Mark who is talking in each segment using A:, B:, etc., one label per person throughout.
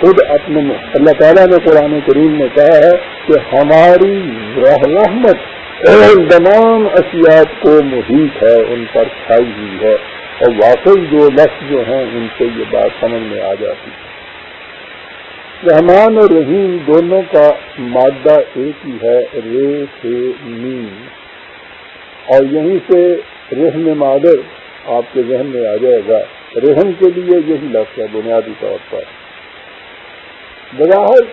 A: خود اپنے اللہ تعالیٰ نے قرآن کریم میں کہا ہے کہ ہماری رحمت تمام اشیات کو محیط ہے، ان پر چھائی ہوئی ہے۔ اور واقعی جو لفظ جو ہیں، ان سے یہ بات سمجھ میں آ جاتی ہے۔ رحمان اور رحیم دونوں کا مادہ ایک ہی ہے، رے سے نیم اور یہیں سے رحم مادر آپ کے ذہن میں آ جائے گا۔ رحم کے لیے یہی لفظ ہے، بنیادی طور پر۔ بظاہر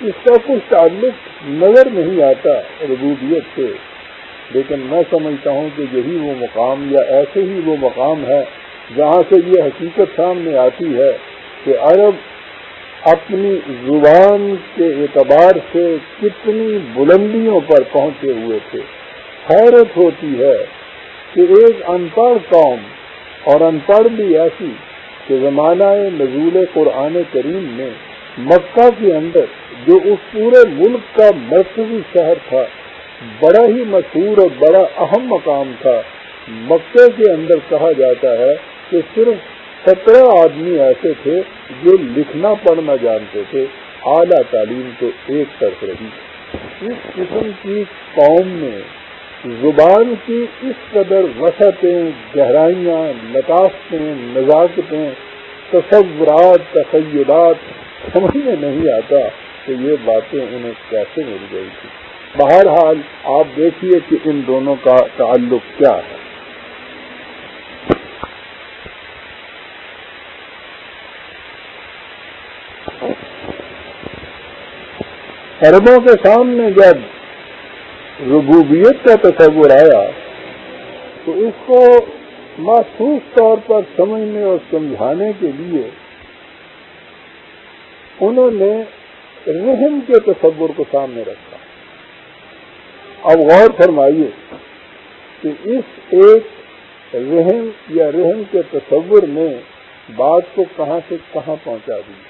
A: اس کا کچھ تعلق نظر نہیں آتا ربوبیت سے، لیکن میں سمجھتا ہوں کہ یہی وہ مقام یا ایسے ہی وہ مقام ہے جہاں سے یہ حقیقت سامنے آتی ہے کہ عرب اپنی زبان کے اعتبار سے کتنی بلندیوں پر پہنچے ہوئے تھے۔ حیرت ہوتی ہے کہ ایک ان پڑھ قوم اور ان پڑھ بھی ایسی کہ زمانہ نزول قرآن کریم میں مکہ کے اندر جو اس پورے ملک کا مرکزی شہر تھا، بڑا ہی مشہور اور بڑا اہم مقام تھا مکے کے اندر کہا جاتا ہے کہ صرف سترہ آدمی ایسے تھے جو لکھنا پڑھنا جانتے تھے، اعلیٰ تعلیم تو ایک طرف رہی۔ اس قسم کی قوم میں زبان کی اس قدر وسعتیں، گہرائیاں، لطافتیں، نزاکتیں، تصورات، تخیلات، سمجھ میں نہیں آتا کہ یہ باتیں انہیں کیسے مل گئی تھی بہرحال آپ دیکھیے کہ ان دونوں کا تعلق کیا ہے۔ عربوں کے سامنے جب ربوبیت کا تصور آیا تو اس کو محسوس طور پر سمجھنے اور سمجھانے کے لیے انہوں نے رحم کے تصور کو سامنے رکھا۔ اب غور فرمائیے کہ اس ایک رحم یا رحم کے تصور نے بات کو کہاں سے کہاں پہنچا دیا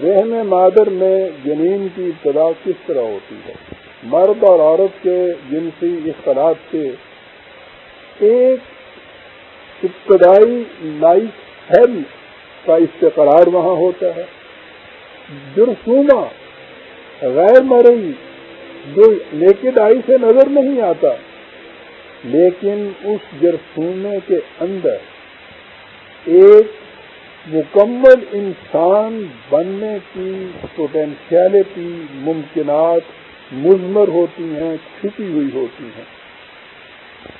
A: رحم مادر میں جنین کی ابتدا کس طرح ہوتی ہے؟ مرد اور عورت کے جنسی اختلاط سے ایک ابتدائی لائف ہیل کا استقرار وہاں ہوتا ہے۔ جرسوما غیر مرئی جو نیکڈ آئی سے نظر نہیں آتا، لیکن اس جرسومے کے اندر ایک مکمل انسان بننے کی پوٹینشیلٹی ممکنات مزمر ہوتی ہیں، چھپی ہوئی ہوتی ہیں۔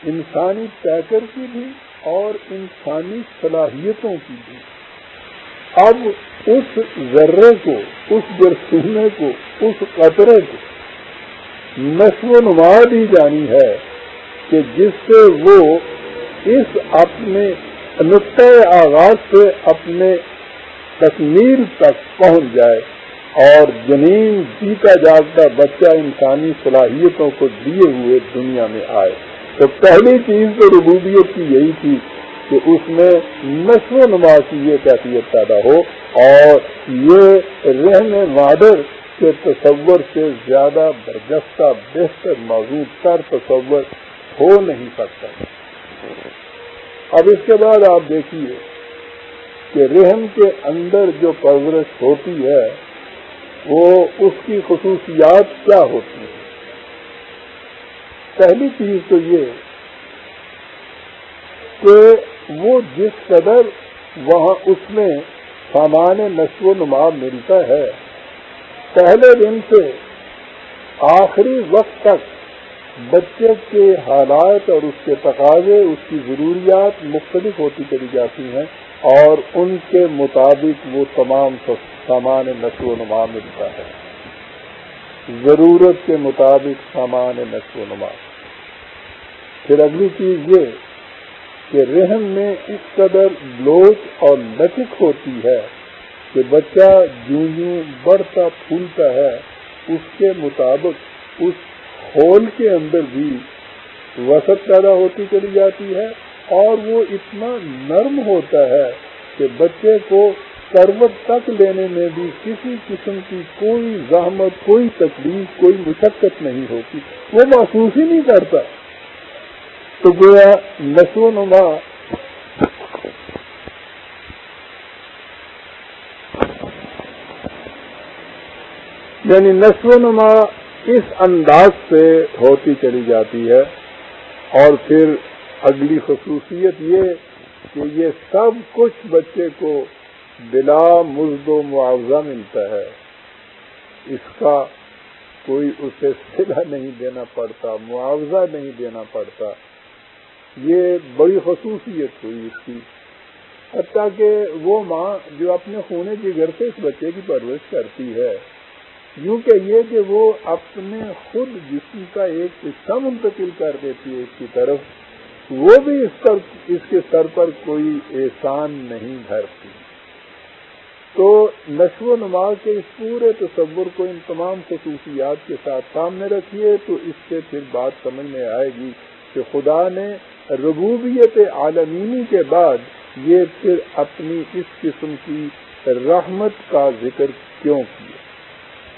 A: انسانی پیکر کی بھی اور انسانی صلاحیتوں کی بھی۔ اب اس ذرے کو، اس جرسونے کو، اس قطرے کو نشو و نما دی جانی ہے کہ جس سے وہ اس اپنے نقطۂ آغاز سے اپنے تکمیل تک پہنچ جائے۔ اور جنین جیتا جاگتا بچہ انسانی صلاحیتوں کو دیے ہوئے دنیا میں آئے۔ تو پہلی چیز تو ربوبیت کی یہی تھی کہ اس میں نشو و نما کی یہ کیفیت پیدا ہو اور یہ رہنے مادر کے تصور سے زیادہ برجستہ، بہتر موجود تر تصور ہو نہیں سکتا۔ اب اس کے بعد آپ دیکھیے کہ رحم کے اندر جو پرورش ہوتی ہے وہ اس کی خصوصیات کیا ہوتی ہیں؟ پہلی چیز تو یہ کہ وہ جس قدر وہاں اس میں سامان نشو و نما ملتا ہے، پہلے دن سے آخری وقت تک بچے کے حالات اور اس کے تقاضے، اس کی ضروریات مختلف ہوتی چلی جاتی ہیں۔ اور ان کے مطابق وہ تمام سامان نشو و نما ملتا ہے۔ ضرورت کے مطابق سامان نشو و نما۔ پھر اگلی چیز یہ کہ رحم میں اس قدر لوچ اور لچک ہوتی ہے کہ بچہ جوں جوں بڑھتا پھولتا ہے، اس کے مطابق اس ہول کے اندر بھی وسط پیدا ہوتی چلی جاتی ہے۔ اور وہ اتنا نرم ہوتا ہے کہ بچے کو کروٹ تک لینے میں بھی کسی قسم کی کوئی زحمت، کوئی تکلیف، کوئی مشقت نہیں ہوتی۔ وہ محسوس ہی نہیں کرتا۔ تو گویا نشو نما۔ یعنی نشو نما اس انداز سے ہوتی چلی جاتی ہے اور پھر اگلی خصوصیت یہ کہ یہ سب کچھ بچے کو بلا مزد و معاوضہ ملتا ہے۔ اس کا کوئی اسے سلا نہیں دینا پڑتا، معاوضہ نہیں دینا پڑتا۔ یہ بڑی خصوصیت ہوئی اس کی۔ حتیٰ کہ وہ ماں جو اپنے خونے کے گھر سے اس بچے کی پرورش کرتی ہے۔ یوں کہ یہ کہ وہ اپنے خود جسم کا ایک حصہ منتقل کر دیتی ہے اس کی طرف۔ وہ بھی اس پر اس کے سر پر کوئی احسان نہیں دھرتی۔ تو نشو و نما کے اس پورے تصور کو ان تمام خصوصیات کے ساتھ سامنے رکھیے تو اس سے پھر بات سمجھ میں آئے گی کہ خدا نے ربوبیت عالمینی کے بعد یہ پھر اپنی اس قسم کی رحمت کا ذکر کیوں کیا؟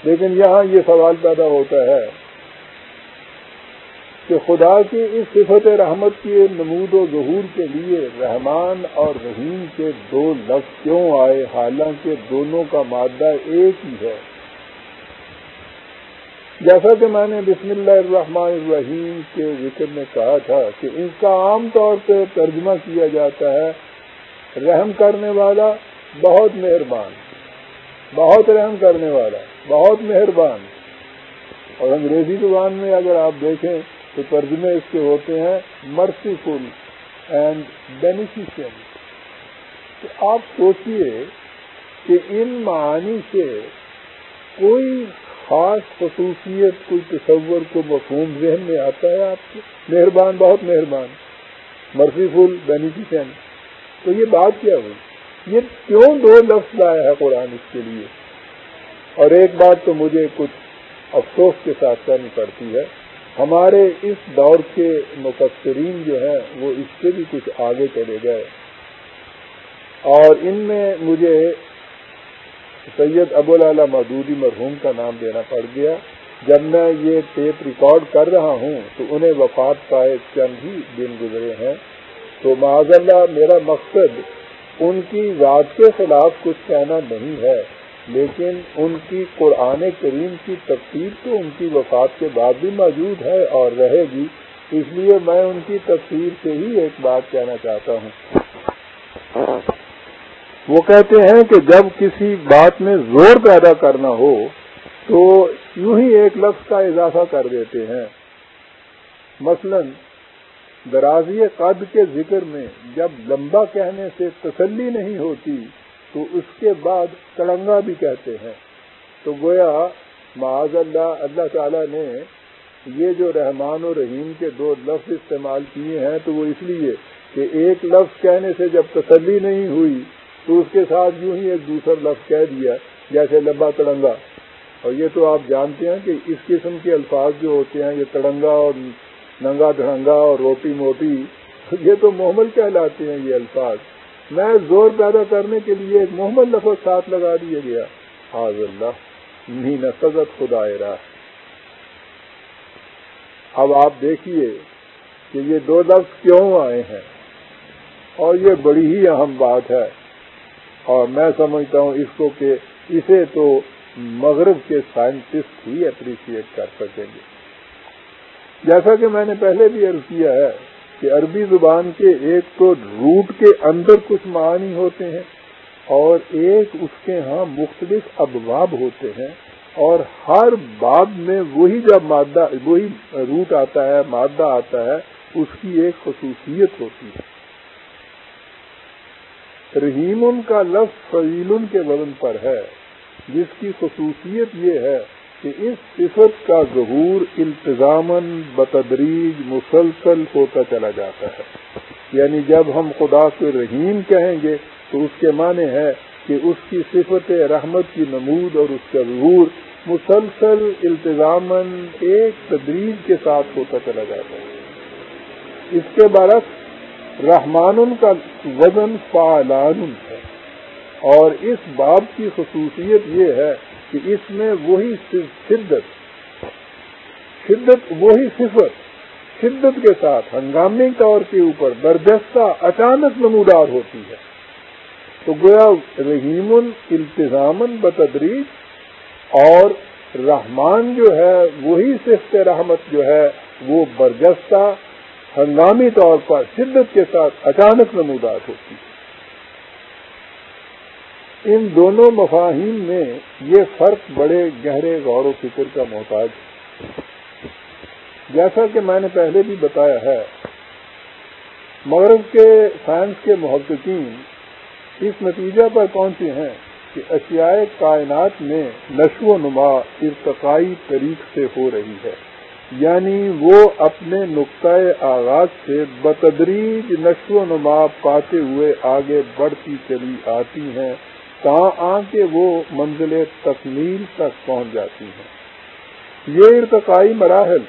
A: لیکن یہاں یہ سوال پیدا ہوتا ہے کہ خدا کی اس صفت رحمت کے نمود و ظہور کے لیے رحمان اور رحیم کے دو لفظ کیوں آئے؟ حالانکہ دونوں کا مادہ ایک ہی ہے۔ جیسا کہ میں نے بسم اللہ الرحمن الرحیم کے ذکر میں کہا تھا کہ اس کا عام طور پہ ترجمہ کیا جاتا ہے، رحم کرنے والا بہت مہربان، بہت رحم کرنے والا، بہت مہربان۔ اور انگریزی زبان میں اگر آپ دیکھیں تو ترجمے اس کے ہوتے ہیں مرسیفل اینڈ بینیفیشن تو آپ سوچئے کہ ان معانی سے کوئی خاص خصوصیت، کوئی تصور کو مفہوم ذہن میں آتا ہے آپ کو مہربان، بہت مہربان. مرسیفل بینیفیشن تو یہ بات کیا ہوئی؟ یہ کیوں دو لفظ لایا ہے قرآن اس کے لیے؟ اور ایک بات تو مجھے کچھ افسوس کے ساتھ کرنی پڑتی ہے۔ ہمارے اس دور کے مفسرین جو ہیں، وہ اس سے بھی کچھ آگے چلے گئے۔ اور ان میں مجھے سید ابو العلا مدودی مرحوم کا نام دینا پڑ گیا۔ جب میں یہ ٹیپ ریکارڈ کر رہا ہوں، تو انہیں وفات پائے چند ہی دن گزرے ہیں۔ تو معذ اللہ، میرا مقصد ان کی ذات کے خلاف کچھ کہنا نہیں ہے۔ لیکن ان کی قرآن کریم کی تفصیل تو ان کی وفات کے بعد بھی موجود ہے اور رہے گی۔ اس لیے میں ان کی تفصیل سے ہی ایک بات کہنا چاہتا ہوں۔ وہ کہتے ہیں کہ جب کسی بات میں زور پیدا کرنا ہو تو یوں ہی ایک لفظ کا اضافہ کر دیتے ہیں۔ مثلا، درازی قد کے ذکر میں جب لمبا کہنے سے تسلی نہیں ہوتی تو اس کے بعد تڑنگا بھی کہتے ہیں۔ تو گویا معاذ اللہ اللہ تعالیٰ نے یہ جو رحمان و رحیم کے دو لفظ استعمال کیے ہیں، تو وہ اس لیے کہ ایک لفظ کہنے سے جب تسلی نہیں ہوئی، تو اس کے ساتھ یوں ہی ایک دوسرا لفظ کہہ دیا، جیسے لمبا تڑنگا۔ اور یہ تو آپ جانتے ہیں کہ اس قسم کے الفاظ جو ہوتے ہیں، یہ تڑنگا اور ننگا دھڑنگا اور روٹی موٹی، یہ تو محمل کہلاتے ہیں یہ الفاظ۔ میں زور پیدا کرنے کے لیے ایک محمد لفظ ساتھ لگا دیا گیا۔ حاض اللہ مین سزت خدا راہ۔ اب آپ دیکھیے کہ یہ دو لفظ کیوں آئے ہیں؟ اور یہ بڑی ہی اہم بات ہے۔ اور میں سمجھتا ہوں اس کو کہ اسے تو مغرب کے سائنٹسٹ ہی اپریشیٹ کر سکیں گے۔ جیسا کہ میں نے پہلے بھی عرض کیا ہے کہ عربی زبان کے ایک تو روٹ کے اندر کچھ معنی ہوتے ہیں اور ایک اس کے ہاں مختلف ابواب ہوتے ہیں اور ہر باب میں وہی جب مادہ، وہی روٹ آتا ہے، مادہ آتا ہے، اس کی ایک خصوصیت ہوتی ہے۔ رحیم کا لفظ فضیل کے وزن پر ہے، جس کی خصوصیت یہ ہے کہ اس صفت کا ظہور التظامن بتدریج مسلسل ہوتا چلا جاتا ہے۔ یعنی جب ہم خدا کو رحیم کہیں گے تو اس کے معنی ہے کہ اس کی صفت رحمت کی نمود اور اس کا ظہور مسلسل التظامن ایک تدریج کے ساتھ ہوتا چلا جاتا ہے۔ اس کے برعکس رحمان کا وزن فعلان ہے۔ اور اس باب کی خصوصیت یہ ہے کہ اس میں وہی شدت شدت وہی صفت، شدت کے ساتھ ہنگامی طور کے اوپر برجستہ اچانک نمودار ہوتی ہے۔ تو گویا رحیم التظامن بتدریج اور رحمان جو ہے، وہی صفت رحمت جو ہے، وہ برجستہ ہنگامی طور پر شدت کے ساتھ اچانک نمودار ہوتی ہے۔ ان دونوں مفاہیم میں یہ فرق بڑے گہرے غور و فکر کا محتاج ہے۔ جیسا کہ میں نے پہلے بھی بتایا ہے، مغرب کے سائنس کے محققین اس نتیجہ پر پہنچے ہیں کہ اشیاء کائنات میں نشو و نما ارتقائی طریق سے ہو رہی ہے۔ یعنی وہ اپنے نقطۂ آغاز سے بتدریج نشو و نما پاتے ہوئے آگے بڑھتی چلی آتی ہیں۔ آ کے وہ منزل تکمیل تک پہنچ جاتی ہیں۔ یہ ارتقائی مراحل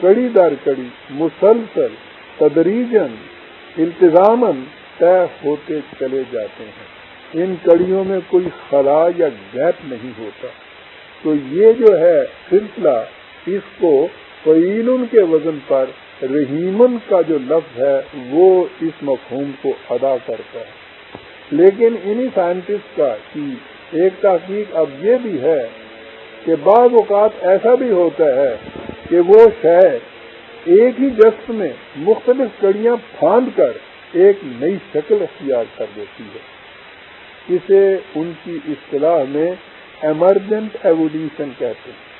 A: کڑی در کڑی، مسلسل تدریجن التظامن طے ہوتے چلے جاتے ہیں۔ ان کڑیوں میں کوئی خلا یا گیپ نہیں ہوتا۔ تو یہ جو ہے سلسلہ، اس کو فعین کے وزن پر رحیمن کا جو لفظ ہے، وہ اس مفہوم کو ادا کرتا ہے۔ لیکن انہی سائنٹسٹ کا کی ایک تحقیق اب یہ بھی ہے کہ بعض اوقات ایسا بھی ہوتا ہے کہ وہ شہ ایک ہی جست میں مختلف کڑیاں پھاند کر ایک نئی شکل اختیار کر دیتی ہے۔ اسے ان کی اصطلاح میں ایمرجنٹ ایولیوشن کہتے ہیں۔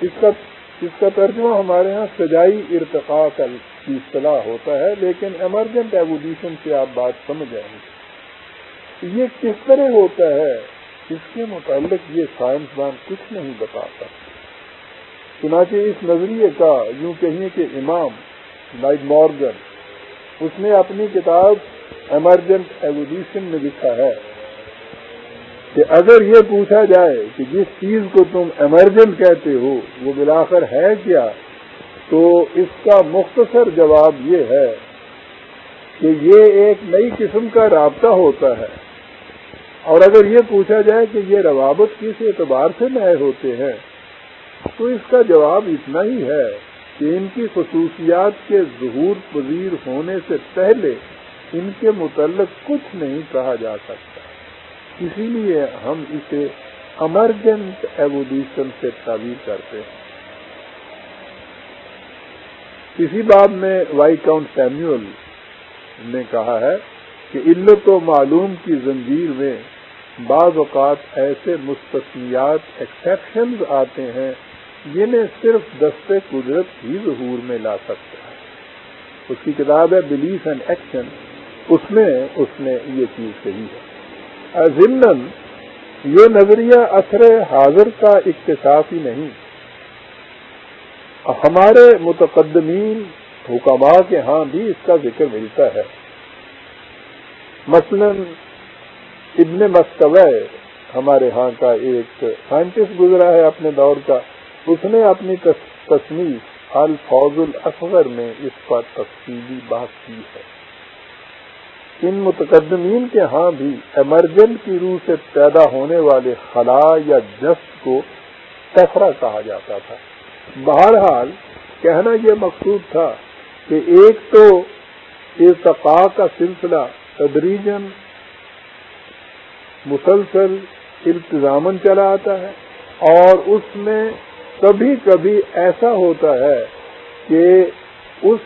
A: اس کا اس کا ترجمہ ہمارے ہاں سجائی ارتقاء کا کی اصطلاح ہوتا ہے، لیکن ایمرجنٹ ایولیوشن سے آپ بات سمجھ جائیں گے یہ کس طرح ہوتا ہے؟ اس کے متعلق یہ سائنسدان کچھ نہیں بتاتا۔ چنانچہ اس نظریے کا یوں کہیں کہ امام لائٹ مارگن اس نے اپنی کتاب ایمرجنٹ ایولیوشن میں لکھا ہے کہ اگر یہ پوچھا جائے کہ جس چیز کو تم ایمرجنٹ کہتے ہو، وہ بلاخر ہے کیا؟ تو اس کا مختصر جواب یہ ہے کہ یہ ایک نئی قسم کا رابطہ ہوتا ہے۔ اور اگر یہ پوچھا جائے کہ یہ روابط کس اعتبار سے نئے ہوتے ہیں، تو اس کا جواب اتنا ہی ہے کہ ان کی خصوصیات کے ظہور پذیر ہونے سے پہلے ان کے متعلق کچھ نہیں کہا جا سکتا۔ اسی لیے ہم اسے امرجنٹ ایولیوشن سے تعبیر کرتے ہیں۔ اسی بات میں وائی کاؤنٹ سیمول نے کہا ہے کہ علت و معلوم کی زنجیر میں بعض اوقات ایسے مستثنیات ایکسیپشنز آتے ہیں جنہیں صرف دستے قدرت ہی ظہور میں لا سکتا ہے۔ اس کی کتاب ہے بلیف اینڈ ایکشن اس میں اس نے یہ چیز کہی ہے۔ ضمن یہ نظریہ اثر حاضر کا اکتشاف ہی نہیں۔ ہمارے متقدمین حکماء کے ہاں بھی اس کا ذکر ملتا ہے۔ مثلا ابن مستوع ہمارے ہاں کا ایک سائنٹسٹ گزرا ہے اپنے دور کا۔ اس نے اپنی تصنیف الفوز الاصغر میں اس پر تفصیلی بات کی ہے۔ ان متقدمین کے ہاں بھی ایمرجنٹ کی روح سے پیدا ہونے والے خلا یا جس کو تفرا کہا جاتا تھا۔ بہرحال کہنا یہ مقصود تھا کہ ایک تو ارتقاء کا سلسلہ تدریجن مسلسل التظامن چلا آتا ہے اور اس میں کبھی کبھی ایسا ہوتا ہے کہ اس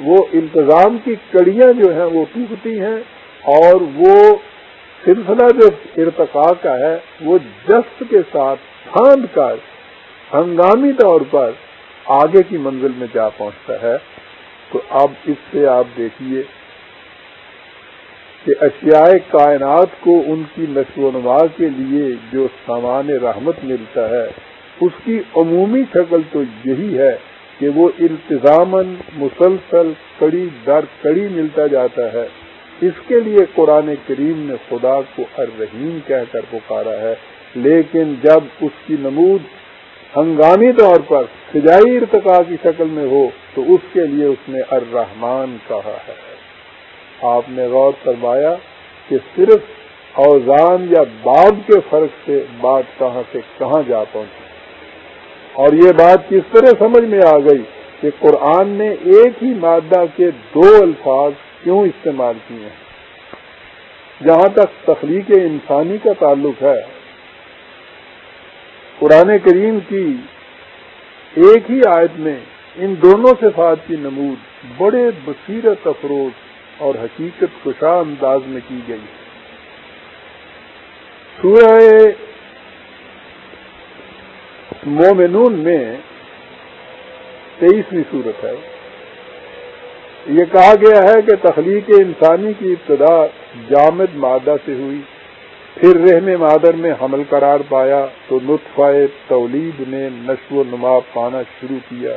A: وہ انتظام کی کڑیاں جو ہیں وہ ٹوٹتی ہیں اور وہ سلسلہ جو ارتقاء کا ہے وہ جست کے ساتھ پھاند کر ہنگامی طور پر آگے کی منزل میں جا پہنچتا ہے، تو اب اس سے آپ دیکھیے کہ اشیاء کائنات کو ان کی نشو و نما کے لیے جو سامان رحمت ملتا ہے، اس کی عمومی شکل تو یہی ہے کہ وہ التظامن مسلسل کڑی در کڑی ملتا جاتا ہے۔ اس کے لیے قرآن کریم نے خدا کو الرحیم کہہ کر پکارا ہے، لیکن جب اس کی نمود ہنگامی طور پر فضائی ارتقاء کی شکل میں ہو تو اس کے لیے اس نے الرحمان کہا ہے۔ آپ نے غور فرمایا کہ صرف اوزان یا باب کے فرق سے بات کہاں سے کہاں جا پہنچی۔ اور یہ بات کس طرح سمجھ میں آ گئی کہ قرآن نے ایک ہی مادہ کے دو الفاظ کیوں استعمال کیے ہیں؟ جہاں تک تخلیق انسانی کا تعلق ہے قرآن کریم کی ایک ہی آیت میں ان دونوں صفات کی نمود بڑے بصیرت افروز اور حقیقت کشا انداز میں کی گئی سورہ مومنون میں تیئیسویں صورت ہے۔ یہ کہا گیا ہے کہ تخلیق انسانی کی ابتدا جامد مادہ سے ہوئی۔ پھر رحم مادر میں حمل قرار پایا تو نطفہ تولید نے نشو و نما پانا شروع کیا۔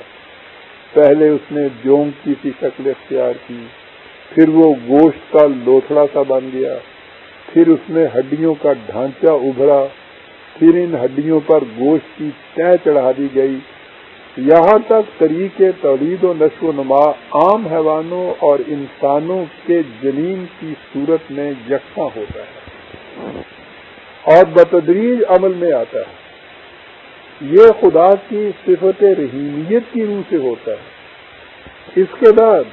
A: پہلے اس نے جونگ کی سی شکل اختیار کی، پھر وہ گوشت کا لوتھڑا سا بن گیا۔ پھر اس میں ہڈیوں کا ڈھانچہ ابھرا۔ پھر ان ہڈیوں پر گوشت کی طے چڑھا دی گئی۔ یہاں تک طریقے تولید و نشو و نما عام حیوانوں اور انسانوں کے جنین کی صورت میں یکساں ہوتا ہے۔ اور بتدریج عمل میں آتا ہے۔ یہ خدا کی صفت رحیمیت کی روح سے ہوتا ہے۔ اس کے بعد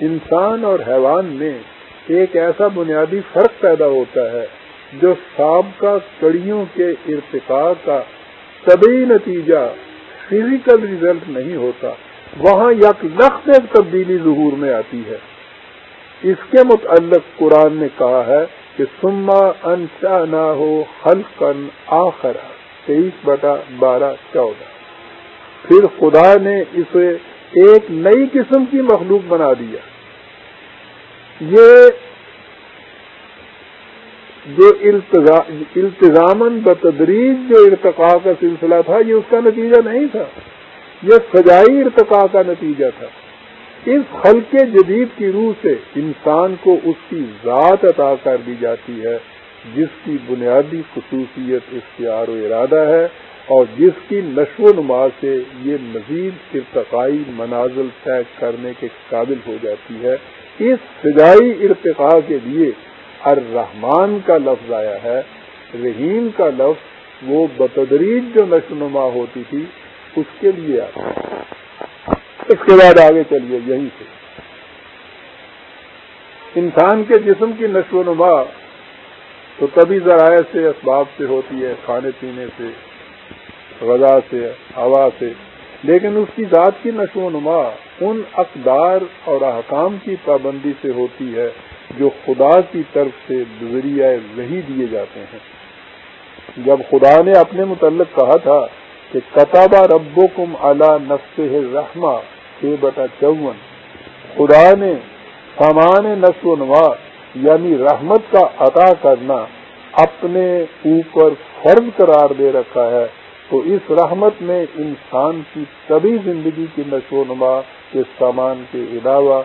A: انسان اور حیوان میں ایک ایسا بنیادی فرق پیدا ہوتا ہے جو سابقہ کڑیوں کے ارتقاء کا طبی نتیجہ فزیکل ریزلٹ نہیں ہوتا، وہاں یک لخت تبدیلی ظہور میں آتی ہے۔ اس کے متعلق قرآن نے کہا ہے کہ سما انشا نہ ہو حلقن آخر، تیئیس بٹا بارہ چودہ۔ پھر خدا نے اسے ایک نئی قسم کی مخلوق بنا دیا۔ یہ جو التظامن بتدریج جو ارتقاء کا سلسلہ تھا، یہ اس کا نتیجہ نہیں تھا۔ یہ سجائی ارتقاء کا نتیجہ تھا۔ اس ہلکے جدید کی روح سے انسان کو اس کی ذات عطا کر دی جاتی ہے، جس کی بنیادی خصوصیت اختیار و ارادہ ہے اور جس کی نشو و نما سے یہ مزید ارتقائی منازل طے کرنے کے قابل ہو جاتی ہے۔ اس سجائی ارتقاء کے لیے الرحمان کا لفظ آیا ہے۔ رحیم کا لفظ وہ بتدریج جو نشو نما ہوتی تھی، اس کے لیے آیا اس کے بعد آگے چلیے یہیں سے۔ انسان کے جسم کی نشو و نما تو تبھی ذرائع سے، اسباب سے ہوتی ہے، کھانے پینے سے، غذا سے، ہوا سے۔ لیکن اس کی ذات کی نشو و نما ان اقدار اور احکام کی پابندی سے ہوتی ہے جو خدا کی طرف سے ذریعہ وہی دیے جاتے ہیں۔ جب خدا نے اپنے متعلق کہا تھا کہ کتابہ ربو کم اعلی نفس رحمہ چھ بٹا چون، خدا نے سامان نسل و نما یعنی رحمت کا عطا کرنا اپنے اوپر فرض قرار دے رکھا ہے، تو اس رحمت میں انسان کی کبھی زندگی کی نشو و نما کے سامان کے علاوہ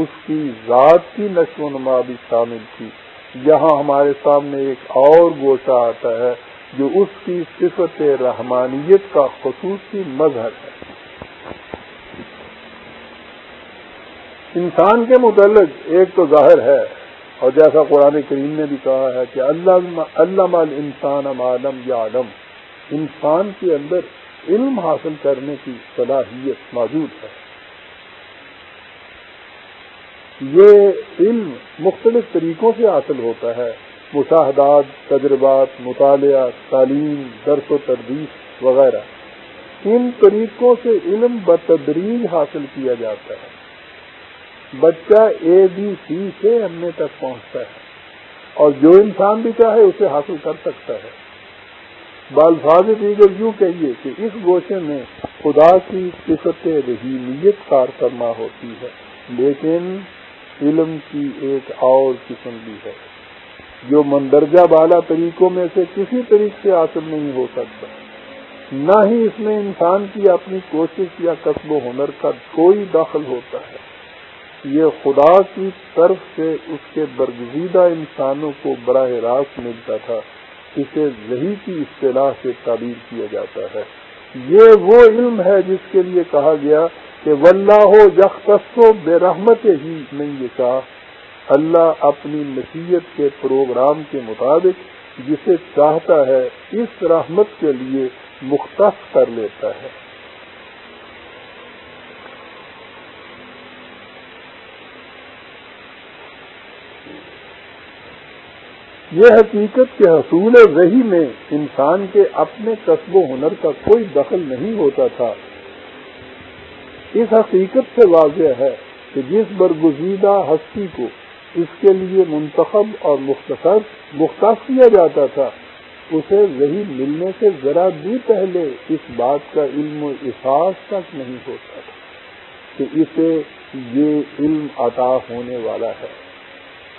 A: اس کی ذات کی نشو و نما بھی شامل تھی۔ یہاں ہمارے سامنے ایک اور گوشہ آتا ہے جو اس کی صفت رحمانیت کا خصوصی مظہر ہے۔ انسان کے متعلق ایک تو ظاہر ہے، اور جیسا قرآن کریم نے بھی کہا ہے کہ اللہ مال انسان عالم یا عالم انسان کے اندر علم حاصل کرنے کی صلاحیت موجود ہے۔ یہ علم مختلف طریقوں سے حاصل ہوتا ہے۔ مشاہدات، تجربات مطالعہ تعلیم، درس و تردیش وغیرہ۔ ان طریقوں سے علم بتدریج حاصل کیا جاتا ہے۔ بچہ اے بی سی سے ایم تک پہنچتا ہے اور جو انسان بھی چاہے اسے حاصل کر سکتا ہے۔ بالفاظ دیگر یوں کہیے کہ اس گوشے میں خدا کی صفت رحیمیت کار کرنا ہوتی ہے، لیکن علم کی ایک اور قسم بھی ہے۔ جو مندرجہ بالا طریقوں میں سے کسی طریقے سے حاصل نہیں ہو سکتا۔ نہ ہی اس میں انسان کی اپنی کوشش یا قصب و ہنر کا کوئی دخل ہوتا ہے۔ یہ خدا کی طرف سے اس کے برگزیدہ انسانوں کو براہ راست ملتا تھا۔ اسے وہی کی اصطلاح سے تعبیر کیا جاتا ہے۔ یہ وہ علم ہے جس کے لیے کہا گیا کہ ولہ ہو یکسو بے رحمت ہی نہیں یہ کہا اللہ اپنی نصیحت کے پروگرام کے مطابق جسے چاہتا ہے اس رحمت کے لیے مختص کر لیتا ہے۔ یہ حقیقت کے حصول وہی میں انسان کے اپنے قصب و ہنر کا کوئی دخل نہیں ہوتا تھا۔ اس حقیقت سے واضح ہے کہ جس برگزیدہ ہستی کو اس کے لیے منتخب اور مختصر مختص کیا جاتا تھا۔ اسے وہی ملنے سے ذرا بھی پہلے اس بات کا علم و احساس تک نہیں ہوتا تھا کہ اسے یہ علم عطا ہونے والا ہے۔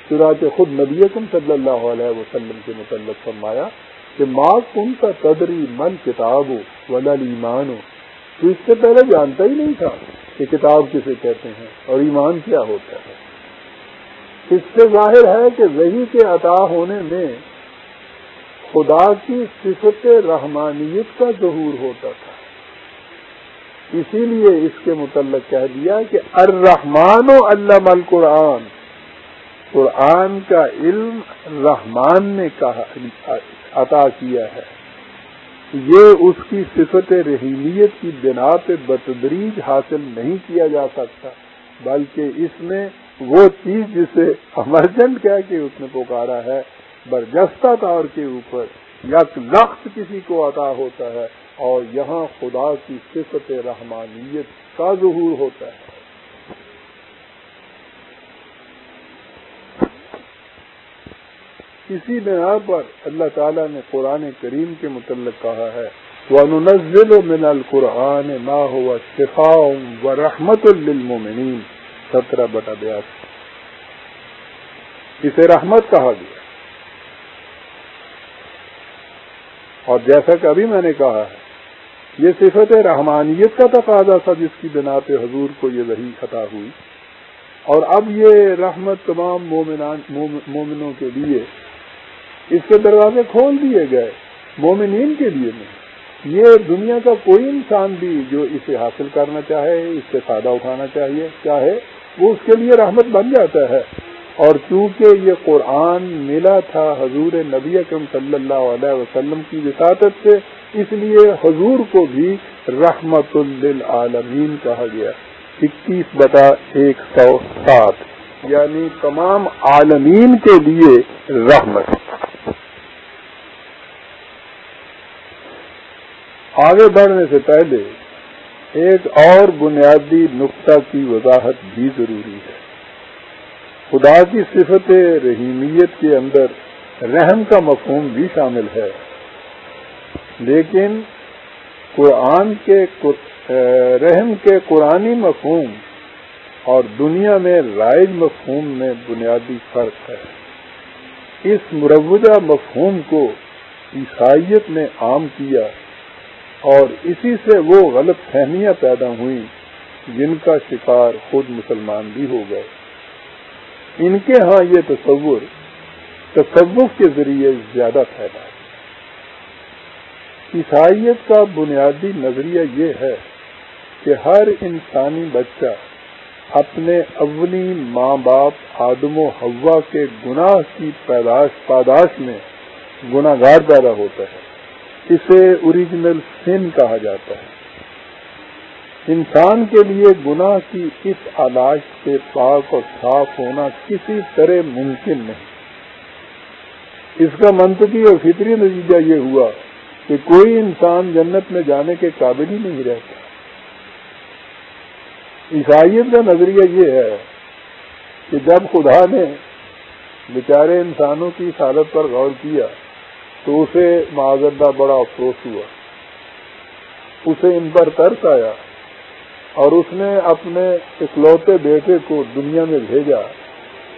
A: چنانچہ خود نبی صلی اللہ علیہ وسلم کے متعلق فرمایا کہ ماں کن کا تدری من کتاب ہو ولا ایمان۔ ہو تو اس سے پہلے جانتا ہی نہیں تھا کہ کتاب کسے کہتے ہیں اور ایمان کیا ہوتا ہے۔ اس سے ظاہر ہے کہ وہی کے عطا ہونے میں خدا کی صفت رحمانیت کا ظہور ہوتا تھا۔ اسی لیے اس کے متعلق کہہ دیا کہ الرحمان و علم القرآن۔ قرآن کا علم رحمان نے کہا، عطا کیا ہے۔ یہ اس کی صفت رحیمیت کی بنا پہ بتدریج حاصل نہیں کیا جا سکتا، بلکہ اس میں وہ چیز جسے امرجنٹ کہہ کے اس نے پکارا ہے، برجستہ طور کے اوپر یک لخت کسی کو عطا ہوتا ہے اور یہاں خدا کی صفت رحمانیت کا ظہور ہوتا ہے۔ اسی بنا پر اللہ تعالیٰ نے قرآن کریم کے متعلق کہا ہے وہ من القرآن ما ہوا شفا و رحمت للمومنین سترہ بٹا بیاس اسے رحمت کہا گیا۔ اور جیسا کہ ابھی میں نے کہا ہے، یہ صفت رحمانیت کا تقاضا تھا جس کی بنا پہ حضور کو یہ وہی خطا ہوئی۔ اور اب یہ رحمت تمام مومنان مومنوں کے لیے اس کے دروازے کھول دیے گئے، مومنین کے لیے نہیں۔ یہ دنیا کا کوئی انسان بھی جو اسے حاصل کرنا چاہے، اس سے فائدہ اٹھانا چاہیے، چاہے وہ اس کے لیے رحمت بن جاتا ہے۔ اور چونکہ یہ قرآن ملا تھا حضور نبی اکرم صلی اللہ علیہ وسلم کی وساطت سے، اس لیے حضور کو بھی رحمت للعالمین کہا گیا۔ اکیس بتا ایک سو سات یعنی تمام عالمین کے لیے رحمت۔ آگے بڑھنے سے پہلے ایک اور بنیادی نقطہ کی وضاحت بھی ضروری ہے۔ خدا کی صفت رحیمیت کے اندر رحم کا مفہوم بھی شامل ہے۔ لیکن قرآن کے رحم کے قرآنی مفہوم اور دنیا میں رائج مفہوم میں بنیادی فرق ہے۔ اس مروجہ مفہوم کو عیسائیت نے عام کیا۔ اور اسی سے وہ غلط فہمیاں پیدا ہوئیں جن کا شکار خود مسلمان بھی ہو گئے۔ ان کے ہاں یہ تصور تصوف کے ذریعے زیادہ پھیلا عیسائیت کا بنیادی نظریہ یہ ہے کہ ہر انسانی بچہ اپنے اولی ماں باپ آدم و ہوا کے گناہ کی پیداش پاداش میں گناہ گار پیدا ہوتا ہے۔ اسے اوریجنل سن کہا جاتا ہے۔ انسان کے لیے گناہ کی اس علاج سے پاک اور صاف ہونا کسی طرح ممکن نہیں۔ اس کا منطقی اور فطری نتیجہ یہ ہوا کہ کوئی انسان جنت میں جانے کے قابل ہی نہیں رہتا۔ عیسائیت کا نظریہ یہ ہے کہ جب خدا نے بیچارے انسانوں کی حالت پر غور کیا تو اسے معذردہ بڑا افسوس ہوا۔ اسے ان پر ترس آیا اور اس نے اپنے اکلوتے بیٹے کو دنیا میں بھیجا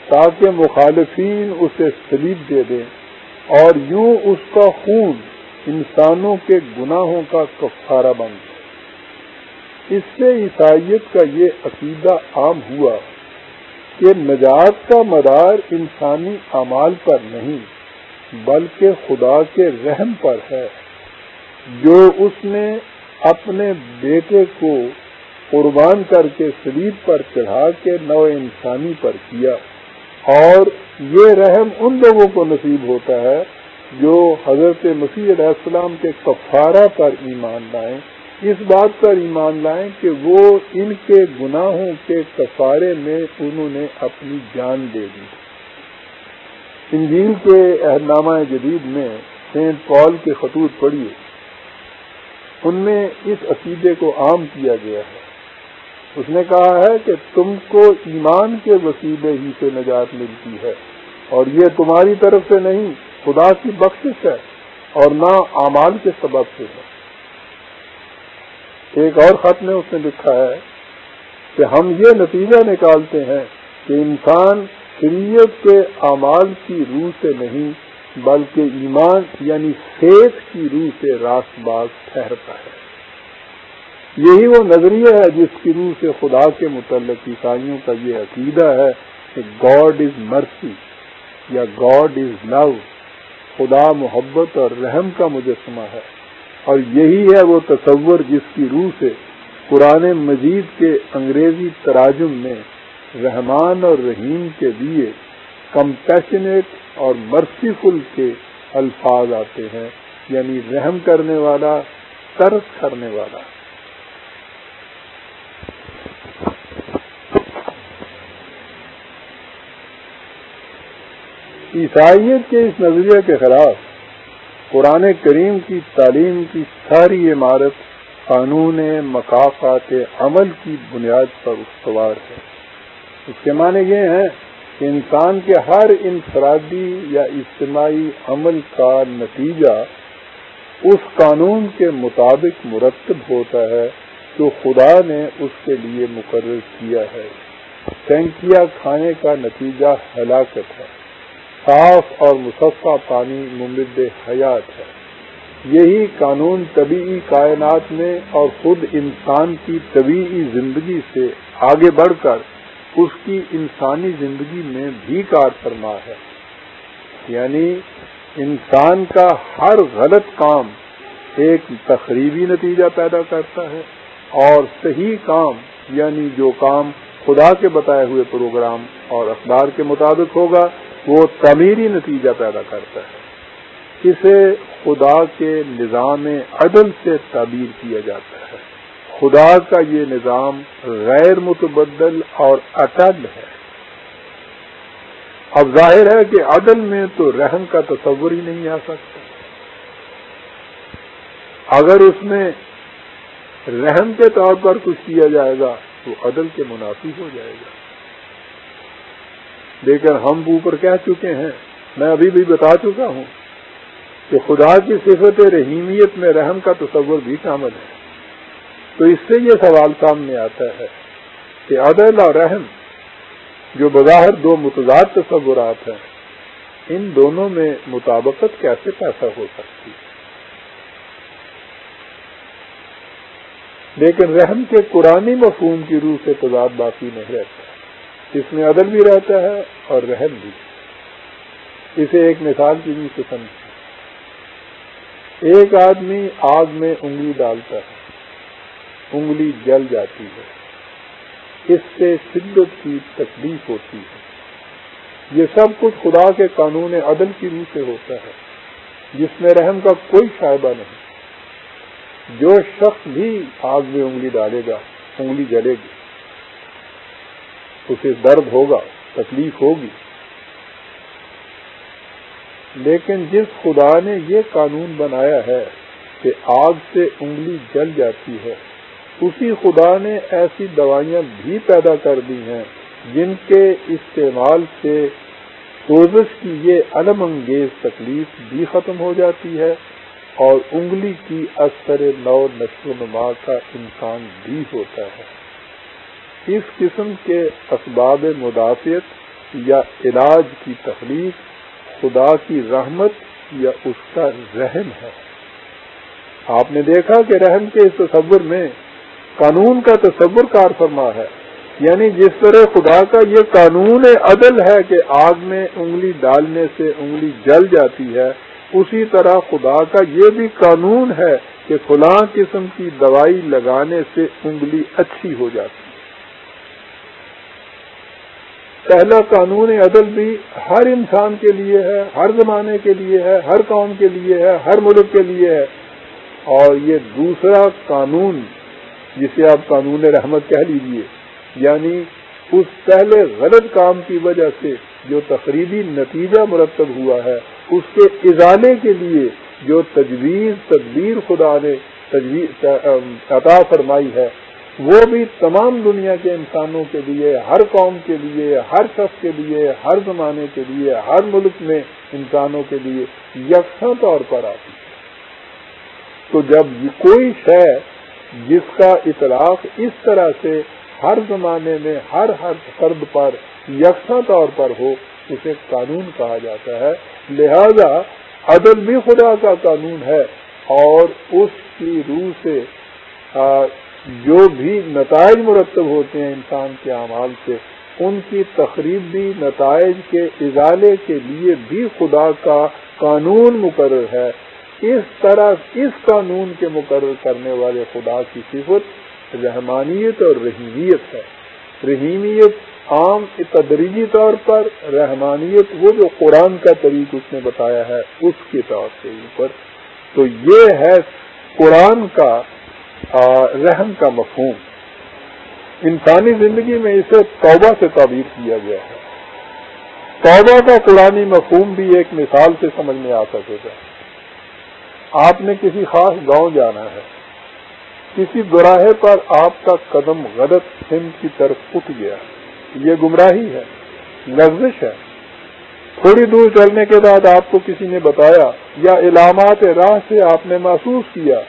A: تاکہ مخالفین اسے سلیب دے دیں اور یوں اس کا خون انسانوں کے گناہوں کا کفارہ بن گیا۔ اس سے عیسائیت کا یہ عقیدہ عام ہوا کہ نجات کا مدار انسانی اعمال پر نہیں۔ بلکہ خدا کے رحم پر ہے، جو اس نے اپنے بیٹے کو قربان کر کے سلیب پر چڑھا کے نو انسانی پر کیا۔ اور یہ رحم ان لوگوں کو نصیب ہوتا ہے جو حضرت مسیح علیہ السلام کے کفارہ پر ایمان لائیں۔ اس بات پر ایمان لائیں کہ وہ ان کے گناہوں کے کفارے میں انہوں نے اپنی جان دے دی۔ انجیل کے عہد نامہ جدید میں سینٹ پال کے خطوط پڑھیے۔ ان میں اس عقیدے کو عام کیا گیا ہے۔ اس نے کہا ہے کہ تم کو ایمان کے وسیلے ہی سے نجات ملتی ہے اور یہ تمہاری طرف سے نہیں، خدا کی بخشش ہے اور نہ اعمال کے سبب سے ہے۔ ایک اور خط میں اس نے لکھا ہے کہ ہم یہ نتیجہ نکالتے ہیں کہ انسان شریعت کے اعمال کی روح سے نہیں، بلکہ ایمان یعنی فیت کی روح سے راست باز ٹھہرتا ہے۔ یہی وہ نظریہ ہے جس کی روح سے خدا کے متعلق عیسائیوں کا یہ عقیدہ ہے کہ گاڈ از مرسی یا گاڈ از لو خدا محبت اور رحم کا مجسمہ ہے۔ اور یہی ہے وہ تصور جس کی روح سے قرآن مجید کے انگریزی تراجم میں رحمان اور رحیم کے لیے کمپیشنیٹ اور مرسیفل کے الفاظ آتے ہیں یعنی رحم کرنے والا ترس کرنے والا۔ عیسائیت کے اس نظریے کے خلاف قرآن کریم کی تعلیم کی ساری عمارت قانون مقافات عمل کی بنیاد پر استوار ہے۔ اس کے معنی یہ ہیں کہ انسان کے ہر انفرادی یا اجتماعی عمل کا نتیجہ اس قانون کے مطابق مرتب ہوتا ہے جو خدا نے اس کے لیے مقرر کیا ہے۔ ٹینکیا کھانے کا نتیجہ ہلاکت ہے۔ صاف اور مصفہ پانی ممد حیات ہے۔ یہی قانون طبیعی کائنات میں اور خود انسان کی طبیعی زندگی سے آگے بڑھ کر اس کی انسانی زندگی میں بھی کار فرما ہے۔ یعنی انسان کا ہر غلط کام ایک تقریبی نتیجہ پیدا کرتا ہے اور صحیح کام یعنی جو کام خدا کے بتائے ہوئے پروگرام اور اخبار کے مطابق ہوگا، وہ تعمیری نتیجہ پیدا کرتا ہے۔ اسے خدا کے نظام عدل سے تعبیر کیا جاتا ہے۔ خدا کا یہ نظام غیر متبدل اور اٹل ہے۔ اب ظاہر ہے کہ عدل میں تو رحم کا تصور ہی نہیں آ سکتا۔ اگر اس میں رحم کے طور پر کچھ کیا جائے گا، تو عدل کے منافی ہو جائے گا۔ لیکن ہم اوپر کہہ چکے ہیں، میں ابھی بھی بتا چکا ہوں کہ خدا کی صفت رحیمیت میں رحم کا تصور بھی شامل ہے۔ تو اس سے یہ سوال سامنے آتا ہے کہ عدل اور رحم جو بظاہر دو متضاد تصورات ہیں، ان دونوں میں مطابقت کیسے پیسہ ہو سکتی؟ لیکن رحم کے قرآن مفہوم کی روح سے تضاد باقی نہیں رہتا۔ اس میں عدل بھی رہتا ہے اور رحم بھی۔ اسے ایک مثال کی بھی قسم ایک آدمی آگ میں انگلی ڈالتا ہے۔ انگلی جل جاتی ہے۔ اس سے شدت کی تکلیف ہوتی ہے۔ یہ سب کچھ خدا کے قانون عدل کی روح سے ہوتا ہے۔ جس میں رحم کا کوئی فائدہ نہیں۔ جو شخص بھی آگ میں انگلی ڈالے گا، انگلی جلے گی۔ اسے درد ہوگا، تکلیف ہوگی۔ لیکن جس خدا نے یہ قانون بنایا ہے کہ آگ سے انگلی جل جاتی ہے اسی خدا نے ایسی دوائیاں بھی پیدا کر دی ہیں جن کے استعمال سے سوزش کی یہ علم انگیز تکلیف بھی ختم ہو جاتی ہے اور انگلی کی اثر نو نشو و نما کا انسان بھی ہوتا ہے۔ اس قسم کے اسباب مدافعت یا علاج کی تخلیق خدا کی رحمت یا اس کا رحم ہے۔ آپ نے دیکھا کہ رحم کے اس تصور میں قانون کا تصور کار فرما ہے۔ یعنی جس طرح خدا کا یہ قانون عدل ہے کہ آگ میں انگلی ڈالنے سے انگلی جل جاتی ہے، اسی طرح خدا کا یہ بھی قانون ہے کہ فلاں قسم کی دوائی لگانے سے انگلی اچھی ہو جاتی ہے۔ پہلا قانون عدل بھی ہر انسان کے لیے ہے، ہر زمانے کے لیے ہے، ہر قوم کے لیے ہے، ہر ملک کے لیے ہے۔ اور یہ دوسرا قانون جسے آپ قانون رحمت کہہ لیجیے یعنی اس پہلے غلط کام کی وجہ سے جو تقریبی نتیجہ مرتب ہوا ہے، اس کے ازالے کے لیے جو تجویز تدبیر خدا نے تجویز عطا فرمائی ہے، وہ بھی تمام دنیا کے انسانوں کے لیے، ہر قوم کے لیے، ہر شخص کے لیے، ہر زمانے کے لیے، ہر ملک میں انسانوں کے لیے یکساں طور پر آتی ہے۔ تو جب کوئی شے جس کا اطلاق اس طرح سے ہر زمانے میں ہر ہر فرد پر یکساں طور پر ہو، اسے قانون کہا جاتا ہے۔ لہذا عدل بھی خدا کا قانون ہے اور اس کی روح سے جو بھی نتائج مرتب ہوتے ہیں انسان کے اعمال سے، ان کی تقریبی نتائج کے ازالے کے لیے بھی خدا کا قانون مقرر ہے۔ اس طرح اس قانون کے مقرر کرنے والے خدا کی صفت، رحمانیت اور رحیمیت ہے۔ رحیمیت عام تدریجی طور پر، رحمانیت وہ جو قرآن کا طریق اس نے بتایا ہے، اس کے طور سے اوپر۔ تو یہ ہے قرآن کا رحم کا مفہوم۔ انسانی زندگی میں اسے توبہ سے تعبیر کیا گیا ہے۔ توبہ کا قرآن مفہوم بھی ایک مثال سے سمجھ میں آ سکے گا۔ آپ نے کسی خاص گاؤں جانا ہے، کسی دوراہے پر آپ کا قدم غلط سندھ کی طرف اٹھ گیا۔ یہ گمراہی ہے لفزش ہے۔ تھوڑی دور چلنے کے بعد آپ کو کسی نے بتایا یا علامات راہ سے آپ نے محسوس کیا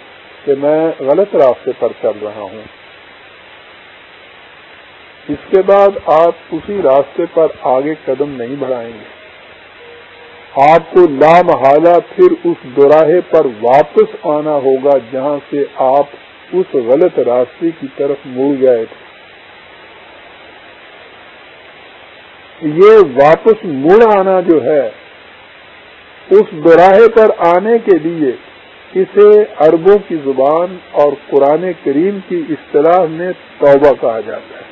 A: کہ میں غلط راستے پر چل رہا ہوں۔ اس کے بعد آپ اسی راستے پر آگے قدم نہیں بڑھائیں گے۔ آپ کو لامحالہ پھر اس دوراہے پر واپس آنا ہوگا جہاں سے آپ اس غلط راستے کی طرف مڑ گئے تھے۔ یہ واپس مڑ آنا جو ہے، اس دوراہے پر آنے کے لیے اسے عربوں کی زبان اور قرآن کریم کی اصطلاح میں توبہ کہا جاتا ہے۔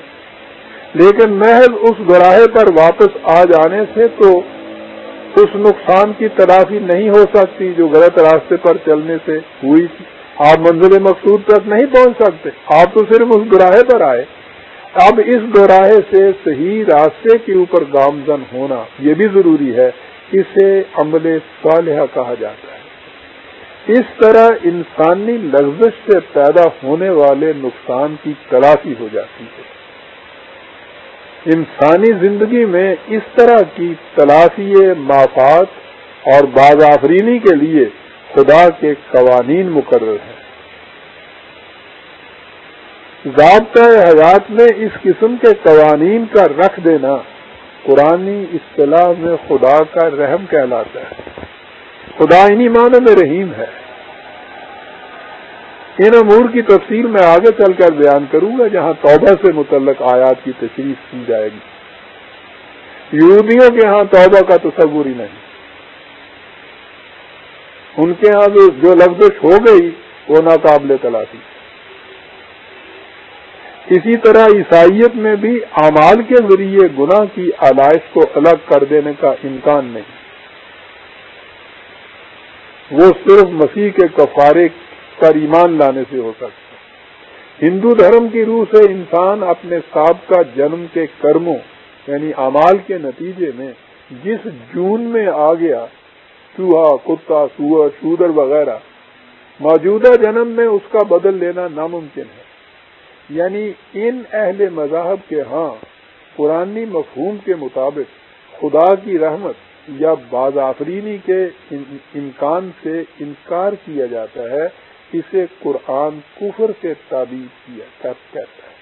A: لیکن محض اس گراہے پر واپس آ جانے سے تو اس نقصان کی تلافی نہیں ہو سکتی جو غلط راستے پر چلنے سے ہوئی تھی۔ آپ منزل مقصود تک نہیں پہنچ سکتے۔ آپ تو صرف اس گراہے پر آئے۔ اب اس گراہے سے صحیح راستے کے اوپر گامزن ہونا یہ بھی ضروری ہے۔ اسے عمل صالحہ کہا جاتا ہے۔ اس طرح انسانی لفظ سے پیدا ہونے والے نقصان کی تلافی ہو جاتی ہے۔ انسانی زندگی میں اس طرح کی تلافی مافات اور باز آفرینی کے لیے خدا کے قوانین مقرر ہیں۔ ضابطۂ حیات میں اس قسم کے قوانین کا رکھ دینا قرآنی اصطلاح میں خدا کا رحم کہلاتا ہے۔ خدا انہی معنی میں رحیم ہے۔ ان امور کی تفصیل میں آگے چل کر بیان کروں گا جہاں توبہ سے متعلق آیات کی تشریف کی جائے گی۔ یہودیوں کے ہاں توبہ کا تصور ہی نہیں۔ ان کے ہاں جو لفظ ہو گئی، وہ ناقابل تلاشی اسی طرح عیسائیت میں بھی اعمال کے ذریعے گناہ کی علائش کو الگ کر دینے کا امکان نہیں۔ وہ صرف مسیح کے کفارے پر ایمان لانے سے ہو سکتا ہندو دھرم کی روح سے انسان اپنے سابقہ جنم کے کرموں یعنی امال کے نتیجے میں جس جون میں آ گیا چوہا کتا سور، شودر وغیرہ، موجودہ جنم میں اس کا بدل لینا ناممکن ہے۔ یعنی ان اہل مذاہب کے ہاں پرانی مفہوم کے مطابق خدا کی رحمت یا باز آفرینی کے امکان سے انکار کیا جاتا ہے۔ اسے قرآن کفر سے تعبیر کیا کہتا ہے۔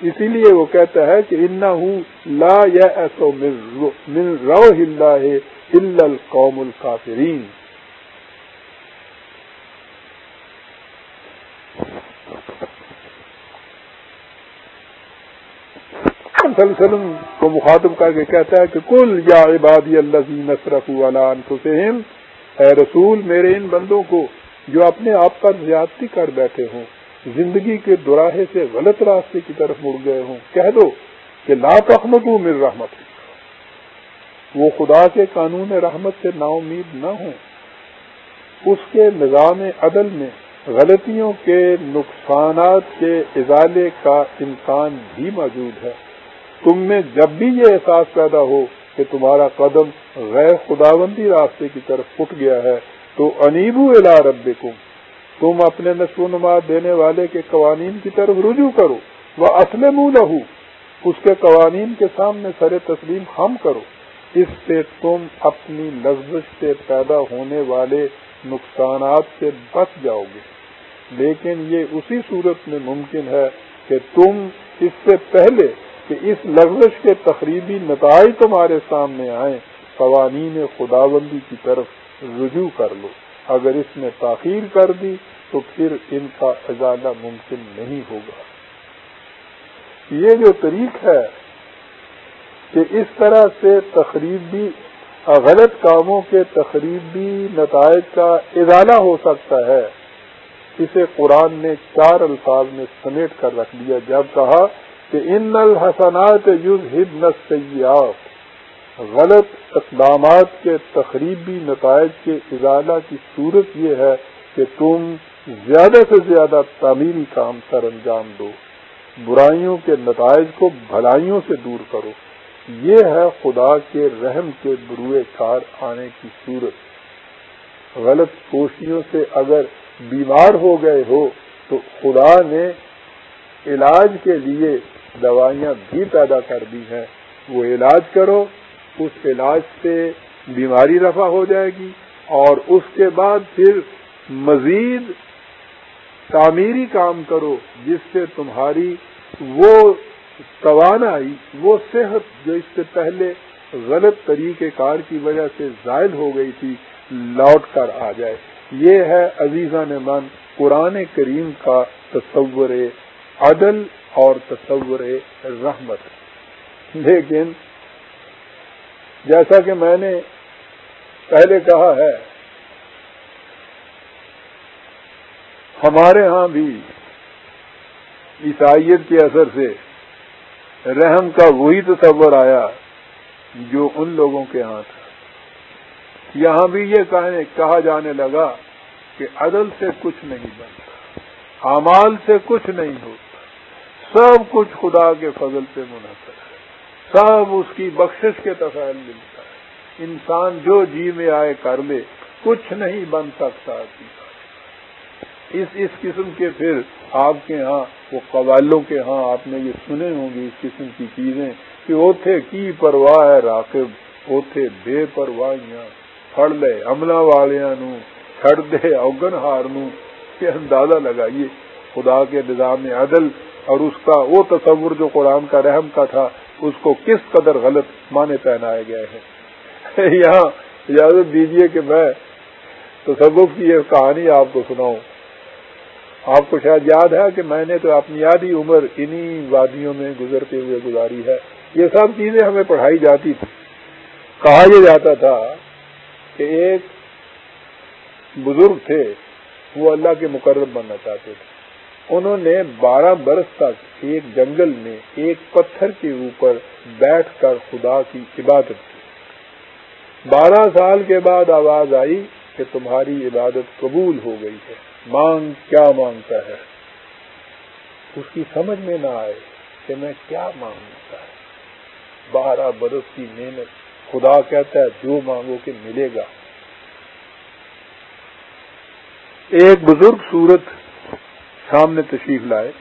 A: اسی لیے وہ کہتا ہے کہ انا ہوں لا یا ایسو مل رو ہلدا ہے ہل قوم القافرین وسلم کو مخاطب کر کے کہتا ہے کہ کل یا عبادی اللہ نصرف انفسہم، اے رسول میرے ان بندوں کو جو اپنے آپ پر زیادتی کر بیٹھے ہوں، زندگی کے دوراہے سے غلط راستے کی طرف مڑ گئے ہوں۔ کہہ دو کہ لا تخمت مل رحمت وہ خدا کے قانون رحمت سے نا امید نہ ہوں۔ اس کے نظام عدل میں غلطیوں کے نقصانات کے ازالے کا امکان بھی موجود ہے۔ تم میں جب بھی یہ احساس پیدا ہو کہ تمہارا قدم غیر خداوندی راستے کی طرف اٹھ گیا ہے تو انیبو الا رب تم اپنے نشو و نما دینے والے کے قوانین کی طرف رجوع کرو وہ اسلم لہو اس کے قوانین کے سامنے سر تسلیم ہم کرو۔ اس سے تم اپنی لفظ سے پیدا ہونے والے نقصانات سے بچ جاؤ گے۔ لیکن یہ اسی صورت میں ممکن ہے کہ تم اس سے پہلے کہ اس لفظ کے تقریبی نتائج تمہارے سامنے آئیں، قوانین خداوندی کی طرف رجوع کر لو۔ اگر اس نے تاخیر کر دی تو پھر ان کا ازالہ ممکن نہیں ہوگا۔ یہ جو طریق ہے کہ اس طرح سے تقریبی غلط کاموں کے تقریبی نتائج کا ازالہ ہو سکتا ہے، اسے قرآن نے چار الفاظ میں سمیٹ کر رکھ دیا۔ جب کہا کہ ان الحسنات یوز ہد نسیات غلط اقدامات کے تقریبی نتائج کے ازالہ کی صورت یہ ہے کہ تم زیادہ سے زیادہ تعمیری کام سر انجام دو۔ برائیوں کے نتائج کو بھلائیوں سے دور کرو۔ یہ ہے خدا کے رحم کے بروئے کار آنے کی صورت۔ غلط کوششوں سے اگر بیمار ہو گئے ہو تو خدا نے علاج کے لیے دوائیاں بھی پیدا کر دی ہیں۔ وہ علاج کرو۔ اس علاج سے بیماری رفع ہو جائے گی اور اس کے بعد پھر مزید تعمیری کام کرو جس سے تمہاری وہ توانائی، وہ صحت جو اس سے پہلے غلط طریقہ کار کی وجہ سے زائل ہو گئی تھی، لوٹ کر آ جائے۔ یہ ہے عزیزہ نے من قرآن کریم کا تصور عدل اور تصور رحمت۔ لیکن جیسا کہ میں نے پہلے کہا ہے، ہمارے ہاں بھی عیسائیت کے اثر سے رحم کا وہی تصور آیا جو ان لوگوں کے ہاں تھا۔ یہاں بھی یہ کہا جانے لگا کہ عدل سے کچھ نہیں بنتا، اعمال سے کچھ نہیں ہوتا، سب کچھ خدا کے فضل سے منحصر ہے۔ سب اس کی بخشش کے تفیل ملتا ہے۔ انسان جو جی میں آئے کر لے، کچھ نہیں بن سکتا۔ اس اس قسم کے پھر آپ کے ہاں وہ قوالوں کے ہاں آپ نے یہ سنے ہوں گے اس قسم کی چیزیں کہ اوتھے کی پرواہ ہے راکب اوتھے بے پرواہیاں پڑ لے عملہ والیاں نو چھڑ دے اوگن ہار نو یہ اندازہ لگائیے، خدا کے نظام عدل اور اس کا وہ تصور جو قرآن کا رحم کا تھا اس کو کس قدر غلط معنی پہنائے گئے ہیں یہاں اجازت دیجیے کہ میں تصوف کی یہ کہانی آپ کو سناؤں۔ آپ کو شاید یاد ہے کہ میں نے تو اپنی یادی عمر انہی وادیوں میں گزرتے ہوئے گزاری ہے۔ یہ سب چیزیں ہمیں پڑھائی جاتی تھی کہا یہ جاتا تھا کہ ایک بزرگ تھے، وہ اللہ کے مقرب بننا چاہتے تھے۔ انہوں نے بارہ برس تک ایک جنگل میں ایک پتھر کے اوپر بیٹھ کر خدا کی عبادت کی۔ بارہ سال کے بعد آواز آئی کہ تمہاری عبادت قبول ہو گئی ہے۔ مانگ کیا مانگتا ہے؟ اس کی سمجھ میں نہ آئے کہ میں کیا مانگتا ہے۔ بارہ برس کی محنت خدا کہتا ہے، جو مانگو کہ ملے گا۔ ایک بزرگ صورت سامنے تشریف لائے۔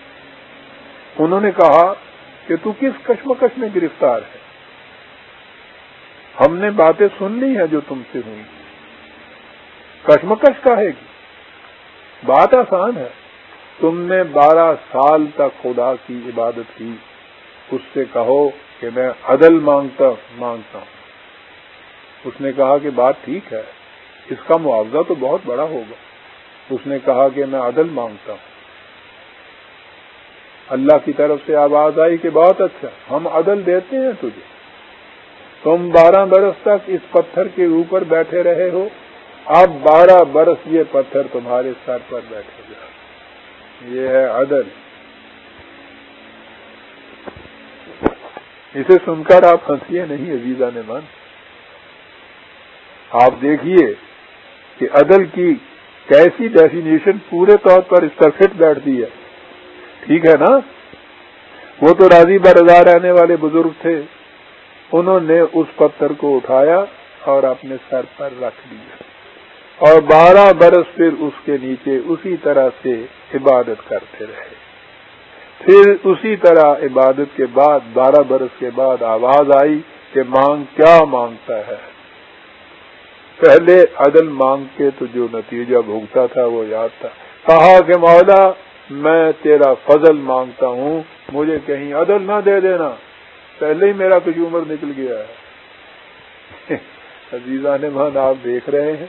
A: انہوں نے کہا کہ تو کس کشمکش میں گرفتار ہے؟ ہم نے باتیں سن لی ہیں جو تم سے ہوئی۔ کشمکش کا ہے گی؟ بات آسان ہے۔ تم نے بارہ سال تک خدا کی عبادت کی۔ اس سے کہو کہ میں عدل مانگتا مانگتا ہوں۔ اس نے کہا کہ بات ٹھیک ہے۔ اس کا معاوضہ تو بہت بڑا ہوگا۔ اس نے کہا کہ میں عدل مانگتا ہوں۔ اللہ کی طرف سے آواز آئی کہ بہت اچھا ہم عدل دیتے ہیں تجھے۔ تم بارہ برس تک اس پتھر کے اوپر بیٹھے رہے ہو۔ اب بارہ برس یہ پتھر تمہارے سر پر بیٹھے گا۔ یہ ہے عدل۔ اسے سن کر آپ ہنسیے نہیں، عزیزہ نے من آپ دیکھیے کہ عدل کی کیسی ڈیفینیشن پورے طور پر اس پر فٹ بیٹھتی ہے۔ ٹھیک ہے نا؟ وہ تو راضی برضا رہنے والے بزرگ تھے۔ انہوں نے اس پتھر کو اٹھایا اور اپنے سر پر رکھ دیا۔ اور بارہ برس پھر اس کے نیچے اسی طرح سے عبادت کرتے رہے۔ پھر اسی طرح عبادت کے بعد، بارہ برس کے بعد آواز آئی کہ مانگ کیا مانگتا ہے۔ پہلے عدل مانگ کے تو جو نتیجہ بھوگتا تھا وہ یاد تھا۔ کہا کہ مولا میں تیرا فضل مانگتا ہوں، مجھے کہیں عدل نہ دے دینا۔ پہلے ہی میرا کچھ عمر نکل گیا ہے۔ عزیزہ نے مان آپ دیکھ رہے ہیں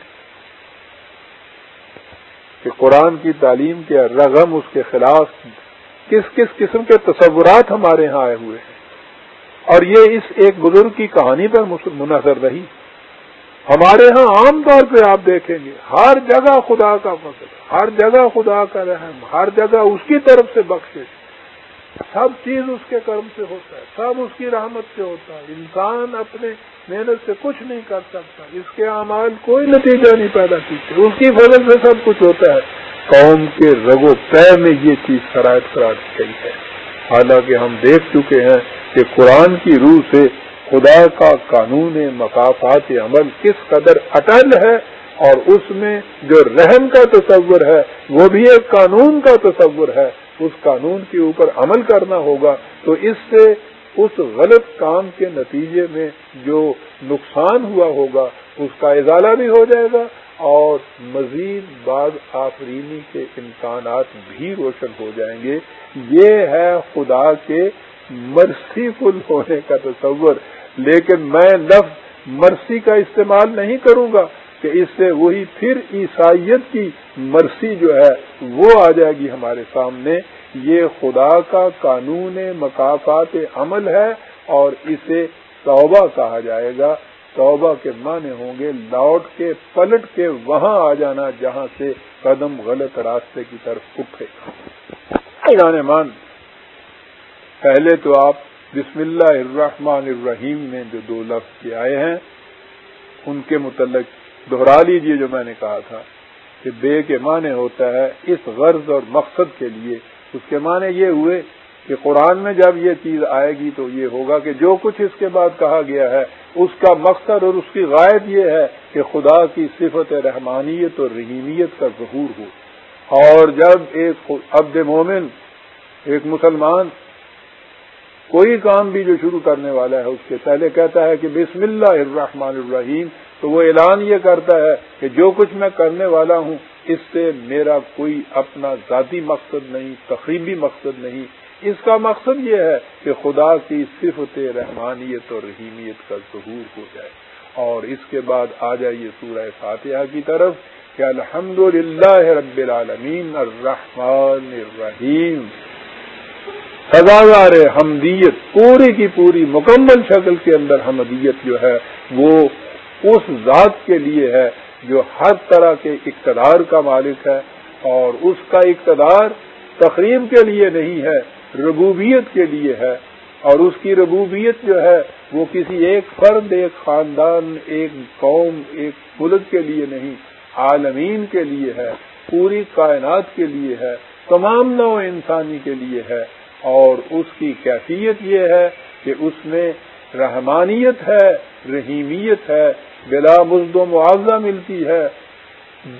A: کہ قرآن کی تعلیم کے رغم، اس کے خلاف کس کس قسم کے تصورات ہمارے ہاں آئے ہوئے ہیں۔ اور یہ اس ایک بزرگ کی کہانی پر منحصر رہی۔ ہمارے ہاں عام طور پہ آپ دیکھیں گے، ہر جگہ خدا کا فضل ہر جگہ خدا کا رحم، ہر جگہ اس کی طرف سے بخشے سب چیز اس کے کرم سے ہوتا ہے، سب اس کی رحمت سے ہوتا ہے۔ انسان اپنے محنت سے کچھ نہیں کر سکتا، اس کے اعمال کوئی نتیجہ نہیں پیدا کرتے۔ اس کی فضل سے سب کچھ ہوتا ہے۔ قوم کے رگو پے میں یہ چیز شرائط قرار دی گئی ہے۔ حالانکہ ہم دیکھ چکے ہیں کہ قرآن کی روح سے خدا کا قانون مقافات عمل کس قدر اٹل ہے۔ اور اس میں جو رحم کا تصور ہے، وہ بھی ایک قانون کا تصور ہے۔ اس قانون کے اوپر عمل کرنا ہوگا۔ تو اس سے اس غلط کام کے نتیجے میں جو نقصان ہوا ہوگا، اس کا ازالہ بھی ہو جائے گا اور مزید بعض آفرینی کے امکانات بھی روشن ہو جائیں گے۔ یہ ہے خدا کے مرسی فل ہونے کا تصور۔ لیکن میں لفظ مرسی کا استعمال نہیں کروں گا۔ کہ اس سے وہی پھر عیسائیت کی مرسی جو ہے وہ آ جائے گی ہمارے سامنے۔ یہ خدا کا قانون مقافات عمل ہے اور اسے توبہ کہا جائے گا۔ توبہ کے معنی ہوں گے لوٹ کے پلٹ کے وہاں آ جانا جہاں سے قدم غلط راستے کی طرف اٹھے۔ گانے مان پہلے تو آپ بسم اللہ الرحمن الرحیم میں جو دو لفظ کے آئے ہیں، ان کے متعلق دہرا لیجیے جو میں نے کہا تھا کہ بے کے معنی ہوتا ہے اس غرض اور مقصد کے لیے۔ اس کے معنی یہ ہوئے کہ قرآن میں جب یہ چیز آئے گی تو یہ ہوگا کہ جو کچھ اس کے بعد کہا گیا ہے، اس کا مقصد اور اس کی غائب یہ ہے کہ خدا کی صفت رحمانیت اور رحیمیت کا ظہور ہو۔ اور جب ایک عبد مومن، ایک مسلمان کوئی کام بھی جو شروع کرنے والا ہے، اس کے پہلے کہتا ہے کہ بسم اللہ الرحمن الرحیم تو وہ اعلان یہ کرتا ہے کہ جو کچھ میں کرنے والا ہوں، اس سے میرا کوئی اپنا ذاتی مقصد نہیں تقریبی مقصد نہیں۔ اس کا مقصد یہ ہے کہ خدا کی صفت رحمانیت اور رحیمیت کا ظہور ہو جائے۔ اور اس کے بعد آ جائیے سورہ فاتحہ کی طرف کہ الحمد للہ رب العالمین الرحمن الرحیم۔ سزاوار حمدیت پوری کی پوری مکمل شکل کے اندر حمدیت جو ہے، وہ اس ذات کے لیے ہے جو ہر طرح کے اقتدار کا مالک ہے اور اس کا اقتدار تقریب کے لیے نہیں ہے، ربوبیت کے لیے ہے۔ اور اس کی ربوبیت جو ہے، وہ کسی ایک فرد، ایک خاندان، ایک قوم، ایک ملک کے لیے نہیں، عالمین کے لیے ہے، پوری کائنات کے لیے ہے، تمام نو انسانی کے لیے ہے۔ اور اس کی کیفیت یہ ہے کہ اس میں رحمانیت ہے، رحیمیت ہے بلا مزد و معاوضہ ملتی ہے۔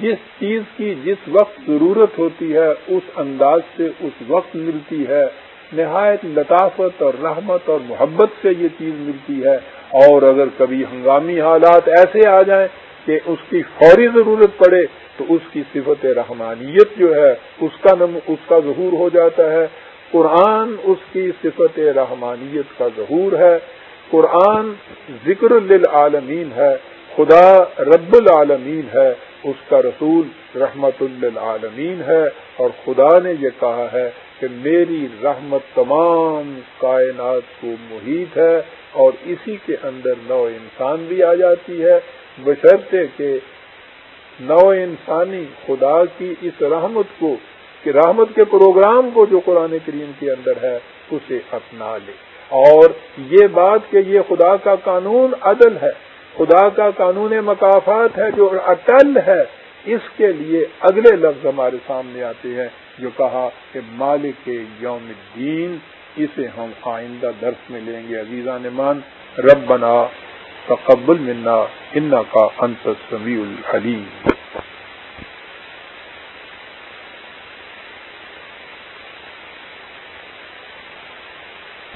A: جس چیز کی جس وقت ضرورت ہوتی ہے، اس انداز سے اس وقت ملتی ہے۔ نہایت لطافت اور رحمت اور محبت سے یہ چیز ملتی ہے۔ اور اگر کبھی ہنگامی حالات ایسے آ جائیں کہ اس کی فوری ضرورت پڑے، تو اس کی صفت رحمانیت جو ہے، اس کا نم، اس کا ظہور ہو جاتا ہے۔ قرآن اس کی صفت رحمانیت کا ظہور ہے۔ قرآن ذکر للعالمین ہے۔ خدا رب العالمین ہے، اس کا رسول رحمت للعالمین ہے، اور خدا نے یہ کہا ہے کہ میری رحمت تمام کائنات کو محیط ہے، اور اسی کے اندر نو انسان بھی آ جاتی ہے۔ بشرطے کہ نو انسانی خدا کی اس رحمت کو، کہ رحمت کے پروگرام کو جو قرآن کریم کے اندر ہے، اسے اپنا لے۔ اور یہ بات کہ یہ خدا کا قانون عدل ہے خدا کا قانون مقافات ہے جو اٹل ہے، اس کے لیے اگلے لفظ ہمارے سامنے آتے ہیں، جو کہا کہ مالک یوم الدین، اسے ہم آئندہ درس میں لیں گے۔ عزیزہ نمان رب بنا تقبل منا ان کا انت سمیع الحلیم